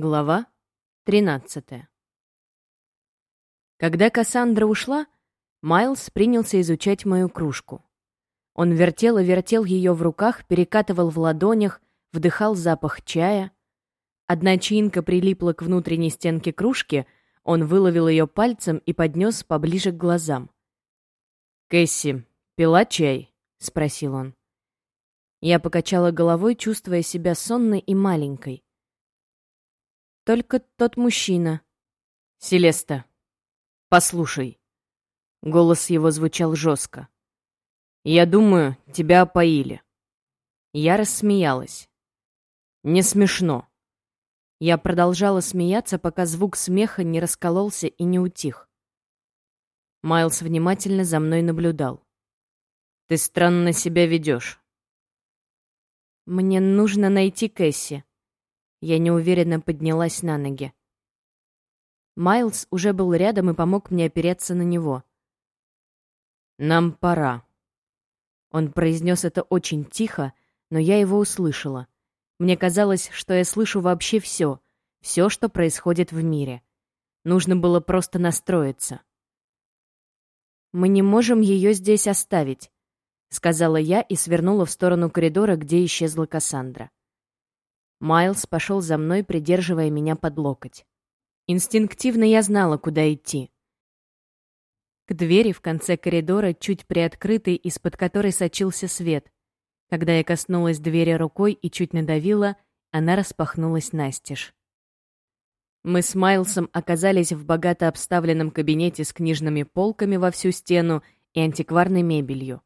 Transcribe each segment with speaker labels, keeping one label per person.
Speaker 1: Глава 13 Когда Кассандра ушла, Майлз принялся изучать мою кружку. Он вертел и вертел ее в руках, перекатывал в ладонях, вдыхал запах чая. Одна чаинка прилипла к внутренней стенке кружки, он выловил ее пальцем и поднес поближе к глазам. «Кэсси, пила чай?» — спросил он. Я покачала головой, чувствуя себя сонной и маленькой. Только тот мужчина. Селеста, послушай. Голос его звучал жестко. Я думаю, тебя опоили. Я рассмеялась. Не смешно. Я продолжала смеяться, пока звук смеха не раскололся и не утих. Майлз внимательно за мной наблюдал. «Ты странно себя ведешь». «Мне нужно найти Кэсси», я неуверенно поднялась на ноги. Майлз уже был рядом и помог мне опереться на него. «Нам пора». Он произнес это очень тихо, но я его услышала. Мне казалось, что я слышу вообще все, все, что происходит в мире. Нужно было просто настроиться. «Мы не можем ее здесь оставить», — сказала я и свернула в сторону коридора, где исчезла Кассандра. Майлз пошел за мной, придерживая меня под локоть. Инстинктивно я знала, куда идти. К двери в конце коридора, чуть приоткрытой, из-под которой сочился свет. Когда я коснулась двери рукой и чуть надавила, она распахнулась настежь. Мы с Майлсом оказались в богато обставленном кабинете с книжными полками во всю стену и антикварной мебелью.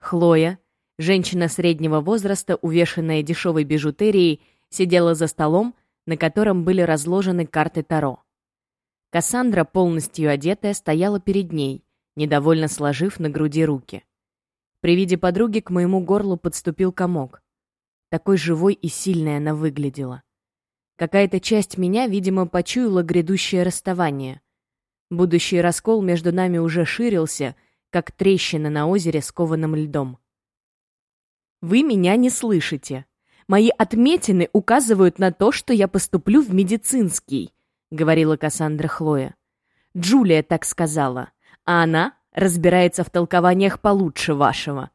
Speaker 1: Хлоя, Женщина среднего возраста, увешанная дешевой бижутерией, сидела за столом, на котором были разложены карты Таро. Кассандра, полностью одетая, стояла перед ней, недовольно сложив на груди руки. При виде подруги к моему горлу подступил комок. Такой живой и сильной она выглядела. Какая-то часть меня, видимо, почуяла грядущее расставание. Будущий раскол между нами уже ширился, как трещина на озере с кованым льдом. Вы меня не слышите. Мои отметины указывают на то, что я поступлю в медицинский, говорила Кассандра Хлоя. Джулия так сказала, а она разбирается в толкованиях получше вашего.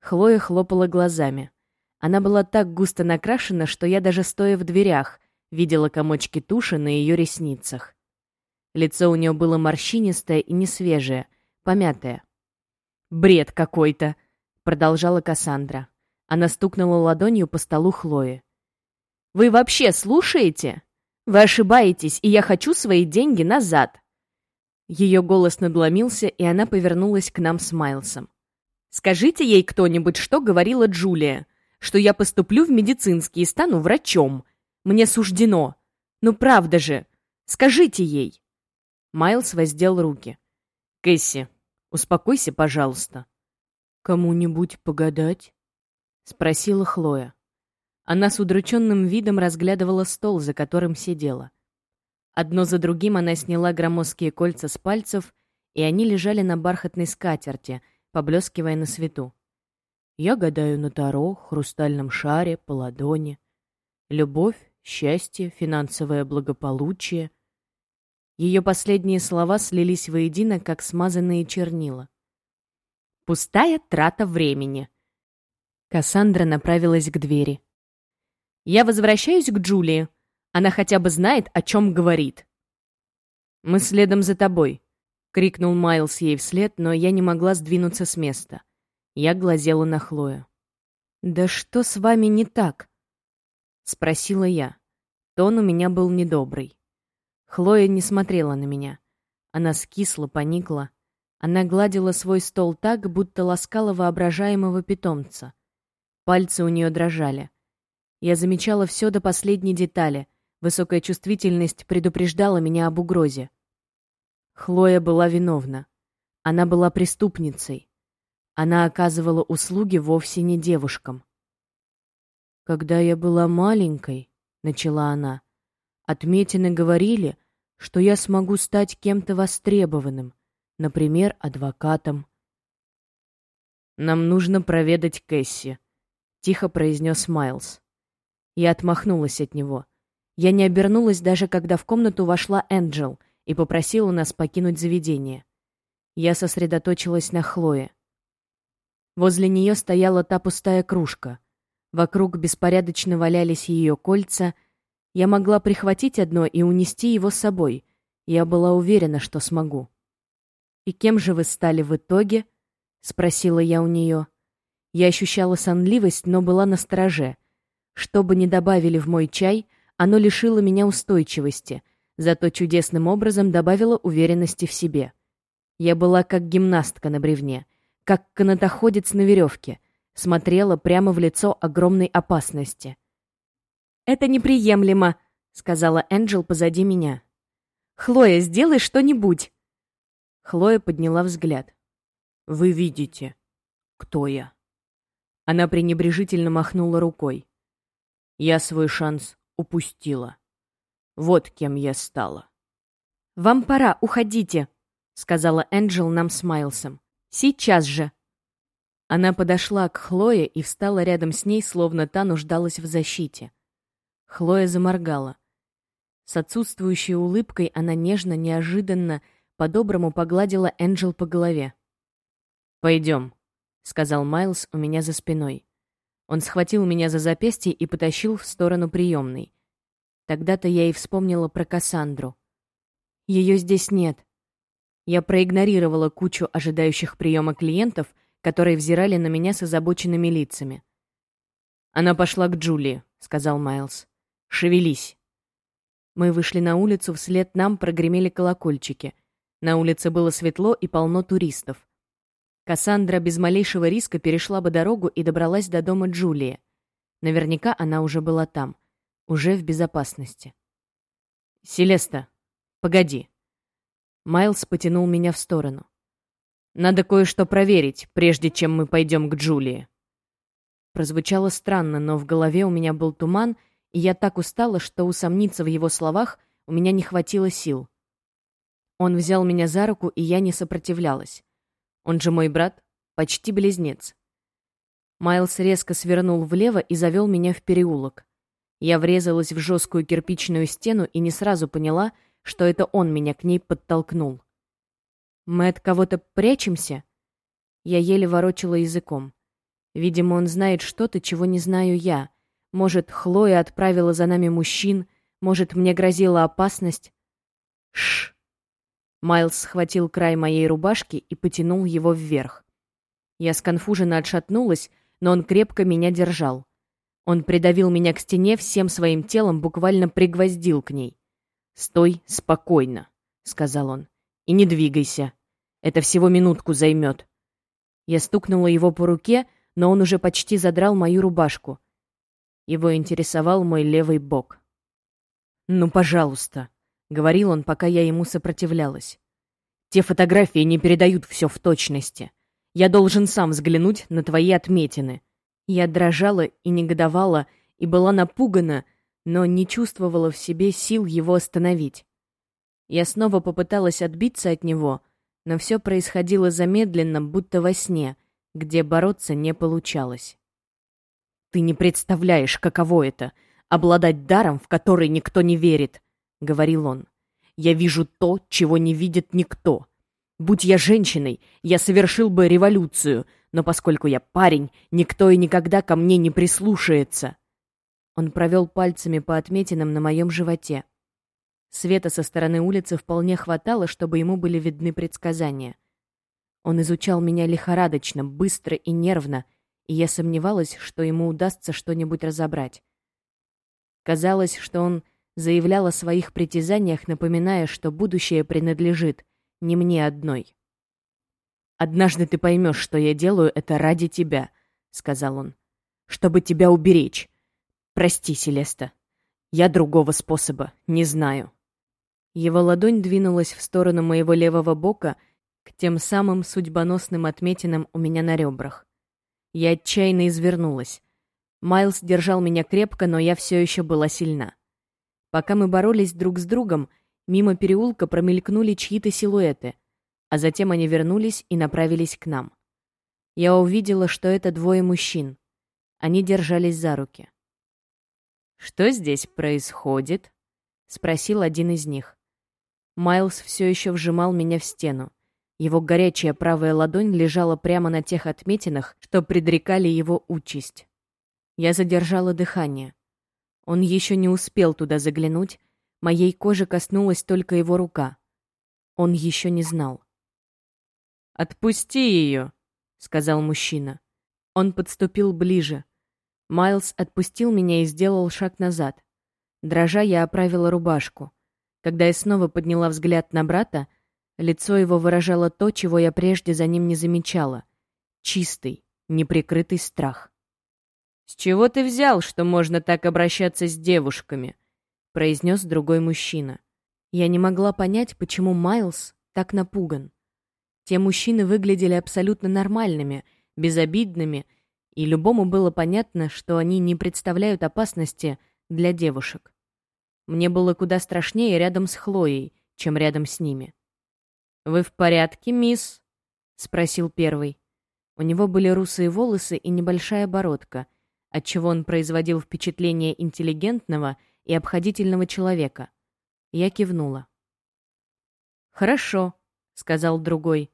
Speaker 1: Хлоя хлопала глазами. Она была так густо накрашена, что я даже стоя в дверях видела комочки туши на ее ресницах. Лицо у нее было морщинистое и несвежее, помятое. «Бред какой-то!» Продолжала Кассандра. Она стукнула ладонью по столу Хлои. «Вы вообще слушаете? Вы ошибаетесь, и я хочу свои деньги назад!» Ее голос надломился, и она повернулась к нам с Майлсом. «Скажите ей кто-нибудь, что говорила Джулия, что я поступлю в медицинский и стану врачом. Мне суждено. Ну правда же! Скажите ей!» Майлз воздел руки. «Кэсси, успокойся, пожалуйста». «Кому-нибудь погадать?» — спросила Хлоя. Она с удрученным видом разглядывала стол, за которым сидела. Одно за другим она сняла громоздкие кольца с пальцев, и они лежали на бархатной скатерти, поблескивая на свету. Я гадаю на таро, хрустальном шаре, по ладони. Любовь, счастье, финансовое благополучие. Ее последние слова слились воедино, как смазанные чернила. Пустая трата времени. Кассандра направилась к двери. Я возвращаюсь к Джулии. Она хотя бы знает, о чем говорит. Мы следом за тобой, крикнул Майлз ей вслед, но я не могла сдвинуться с места. Я глазела на Хлою. Да что с вами не так? спросила я. Тон у меня был недобрый. Хлоя не смотрела на меня. Она скисла, поникла. Она гладила свой стол так, будто ласкала воображаемого питомца. Пальцы у нее дрожали. Я замечала все до последней детали. Высокая чувствительность предупреждала меня об угрозе. Хлоя была виновна. Она была преступницей. Она оказывала услуги вовсе не девушкам. «Когда я была маленькой», — начала она, — «отметины говорили, что я смогу стать кем-то востребованным, например, адвокатом. «Нам нужно проведать Кэсси», — тихо произнес Майлз. Я отмахнулась от него. Я не обернулась даже, когда в комнату вошла Энджел и попросила нас покинуть заведение. Я сосредоточилась на Хлое. Возле нее стояла та пустая кружка. Вокруг беспорядочно валялись ее кольца. Я могла прихватить одно и унести его с собой. Я была уверена, что смогу. «И кем же вы стали в итоге?» — спросила я у нее. Я ощущала сонливость, но была на стороже. Что бы ни добавили в мой чай, оно лишило меня устойчивости, зато чудесным образом добавило уверенности в себе. Я была как гимнастка на бревне, как канатоходец на веревке, смотрела прямо в лицо огромной опасности. «Это неприемлемо», — сказала Энджел позади меня. «Хлоя, сделай что-нибудь!» Хлоя подняла взгляд. «Вы видите, кто я?» Она пренебрежительно махнула рукой. «Я свой шанс упустила. Вот кем я стала». «Вам пора, уходите», — сказала Энджел нам с Майлсом. «Сейчас же!» Она подошла к Хлое и встала рядом с ней, словно та нуждалась в защите. Хлоя заморгала. С отсутствующей улыбкой она нежно, неожиданно, по-доброму погладила Энджел по голове. «Пойдем», — сказал Майлз у меня за спиной. Он схватил меня за запястье и потащил в сторону приемной. Тогда-то я и вспомнила про Кассандру. Ее здесь нет. Я проигнорировала кучу ожидающих приема клиентов, которые взирали на меня с озабоченными лицами. «Она пошла к Джулии», — сказал Майлз. «Шевелись». Мы вышли на улицу, вслед нам прогремели колокольчики. На улице было светло и полно туристов. Кассандра без малейшего риска перешла бы дорогу и добралась до дома Джулии. Наверняка она уже была там, уже в безопасности. «Селеста, погоди», Майлз потянул меня в сторону. «Надо кое-что проверить, прежде чем мы пойдем к Джулии». Прозвучало странно, но в голове у меня был туман, и я так устала, что усомниться в его словах у меня не хватило сил. Он взял меня за руку, и я не сопротивлялась. Он же мой брат, почти близнец. Майлз резко свернул влево и завел меня в переулок. Я врезалась в жесткую кирпичную стену и не сразу поняла, что это он меня к ней подтолкнул. «Мы от кого-то прячемся?» Я еле ворочала языком. Видимо, он знает что-то, чего не знаю я. Может, Хлоя отправила за нами мужчин, может, мне грозила опасность. Шш. Майлз схватил край моей рубашки и потянул его вверх. Я сконфуженно отшатнулась, но он крепко меня держал. Он придавил меня к стене всем своим телом, буквально пригвоздил к ней. «Стой спокойно», — сказал он, — «и не двигайся. Это всего минутку займет». Я стукнула его по руке, но он уже почти задрал мою рубашку. Его интересовал мой левый бок. «Ну, пожалуйста», — говорил он, пока я ему сопротивлялась. «Те фотографии не передают все в точности. Я должен сам взглянуть на твои отметины». Я дрожала и негодовала, и была напугана, — но не чувствовала в себе сил его остановить. Я снова попыталась отбиться от него, но все происходило замедленно, будто во сне, где бороться не получалось. «Ты не представляешь, каково это — обладать даром, в который никто не верит», — говорил он. «Я вижу то, чего не видит никто. Будь я женщиной, я совершил бы революцию, но поскольку я парень, никто и никогда ко мне не прислушается». Он провел пальцами по отметинам на моем животе. Света со стороны улицы вполне хватало, чтобы ему были видны предсказания. Он изучал меня лихорадочно, быстро и нервно, и я сомневалась, что ему удастся что-нибудь разобрать. Казалось, что он заявлял о своих притязаниях, напоминая, что будущее принадлежит не мне одной. «Однажды ты поймешь, что я делаю это ради тебя», — сказал он. «Чтобы тебя уберечь, Прости, Селеста. Я другого способа не знаю. Его ладонь двинулась в сторону моего левого бока к тем самым судьбоносным отметинам у меня на ребрах. Я отчаянно извернулась. Майлз держал меня крепко, но я все еще была сильна. Пока мы боролись друг с другом, мимо переулка промелькнули чьи-то силуэты, а затем они вернулись и направились к нам. Я увидела, что это двое мужчин. Они держались за руки. «Что здесь происходит?» — спросил один из них. Майлз все еще вжимал меня в стену. Его горячая правая ладонь лежала прямо на тех отметинах, что предрекали его участь. Я задержала дыхание. Он еще не успел туда заглянуть, моей кожи коснулась только его рука. Он еще не знал. «Отпусти ее!» — сказал мужчина. Он подступил ближе. Майлз отпустил меня и сделал шаг назад. Дрожа, я оправила рубашку. Когда я снова подняла взгляд на брата, лицо его выражало то, чего я прежде за ним не замечала. Чистый, неприкрытый страх. «С чего ты взял, что можно так обращаться с девушками?» — произнес другой мужчина. Я не могла понять, почему Майлз так напуган. Те мужчины выглядели абсолютно нормальными, безобидными, и любому было понятно, что они не представляют опасности для девушек. Мне было куда страшнее рядом с Хлоей, чем рядом с ними. «Вы в порядке, мисс?» — спросил первый. У него были русые волосы и небольшая бородка, отчего он производил впечатление интеллигентного и обходительного человека. Я кивнула. «Хорошо», — сказал другой.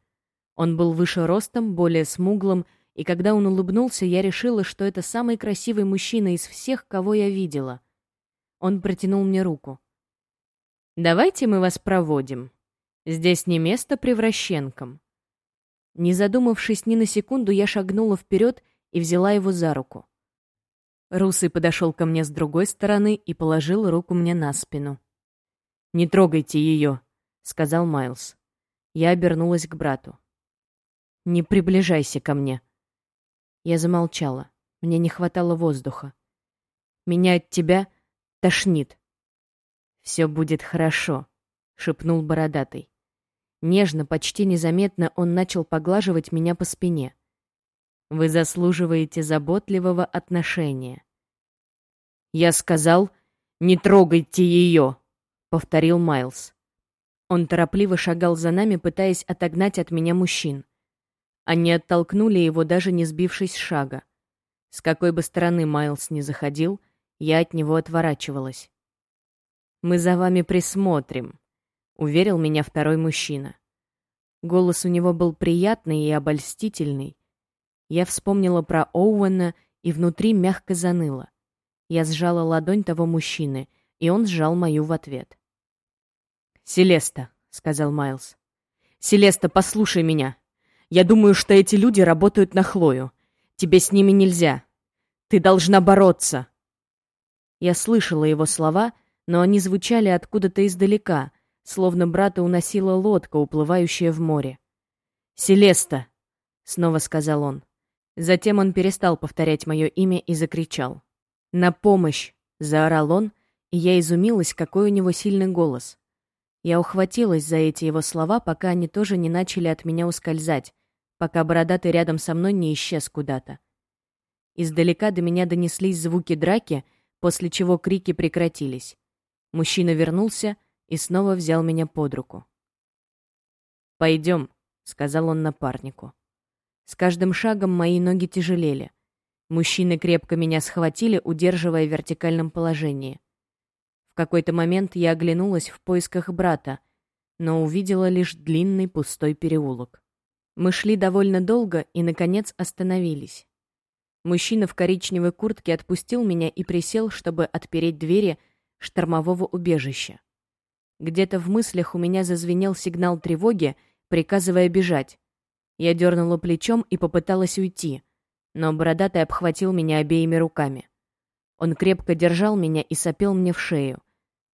Speaker 1: Он был выше ростом, более смуглым, и когда он улыбнулся, я решила, что это самый красивый мужчина из всех, кого я видела. Он протянул мне руку. «Давайте мы вас проводим. Здесь не место превращенкам». Не задумавшись ни на секунду, я шагнула вперед и взяла его за руку. Русый подошел ко мне с другой стороны и положил руку мне на спину. «Не трогайте ее», — сказал Майлз. Я обернулась к брату. «Не приближайся ко мне». Я замолчала. Мне не хватало воздуха. «Меня от тебя тошнит». «Все будет хорошо», — шепнул бородатый. Нежно, почти незаметно он начал поглаживать меня по спине. «Вы заслуживаете заботливого отношения». «Я сказал, не трогайте ее», — повторил Майлз. Он торопливо шагал за нами, пытаясь отогнать от меня мужчин. Они оттолкнули его, даже не сбившись с шага. С какой бы стороны Майлз не заходил, я от него отворачивалась. «Мы за вами присмотрим», — уверил меня второй мужчина. Голос у него был приятный и обольстительный. Я вспомнила про Оуэна и внутри мягко заныло. Я сжала ладонь того мужчины, и он сжал мою в ответ. «Селеста», — сказал Майлз. «Селеста, послушай меня. Я думаю, что эти люди работают на Хлою. Тебе с ними нельзя. Ты должна бороться. Я слышала его слова, но они звучали откуда-то издалека, словно брата уносила лодка, уплывающая в море. «Селеста!» — снова сказал он. Затем он перестал повторять мое имя и закричал. «На помощь!» — заорал он, и я изумилась, какой у него сильный голос. Я ухватилась за эти его слова, пока они тоже не начали от меня ускользать, пока бородатый рядом со мной не исчез куда-то. Издалека до меня донеслись звуки драки, после чего крики прекратились. Мужчина вернулся и снова взял меня под руку. «Пойдем», — сказал он напарнику. С каждым шагом мои ноги тяжелели. Мужчины крепко меня схватили, удерживая в вертикальном положении. В какой-то момент я оглянулась в поисках брата, но увидела лишь длинный пустой переулок. Мы шли довольно долго и, наконец, остановились. Мужчина в коричневой куртке отпустил меня и присел, чтобы отпереть двери штормового убежища. Где-то в мыслях у меня зазвенел сигнал тревоги, приказывая бежать. Я дернула плечом и попыталась уйти, но бородатый обхватил меня обеими руками. Он крепко держал меня и сопел мне в шею,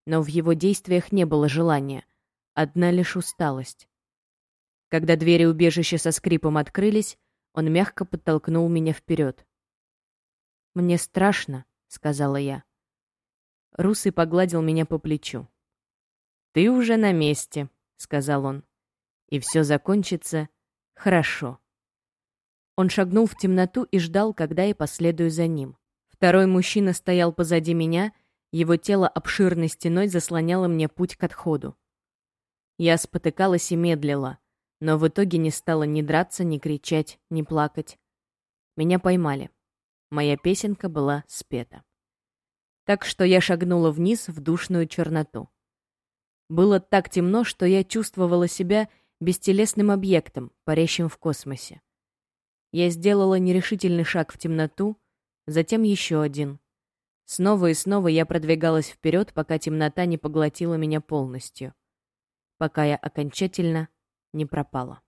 Speaker 1: но в его действиях не было желания, одна лишь усталость. Когда двери убежища со скрипом открылись, он мягко подтолкнул меня вперед. «Мне страшно», — сказала я. Русый погладил меня по плечу. «Ты уже на месте», — сказал он. «И все закончится хорошо». Он шагнул в темноту и ждал, когда я последую за ним. Второй мужчина стоял позади меня, его тело обширной стеной заслоняло мне путь к отходу. Я спотыкалась и медлила, но в итоге не стала ни драться, ни кричать, ни плакать. Меня поймали. Моя песенка была спета. Так что я шагнула вниз в душную черноту. Было так темно, что я чувствовала себя бестелесным объектом, парящим в космосе. Я сделала нерешительный шаг в темноту, затем еще один. Снова и снова я продвигалась вперед, пока темнота не поглотила меня полностью. Пока я окончательно не пропала.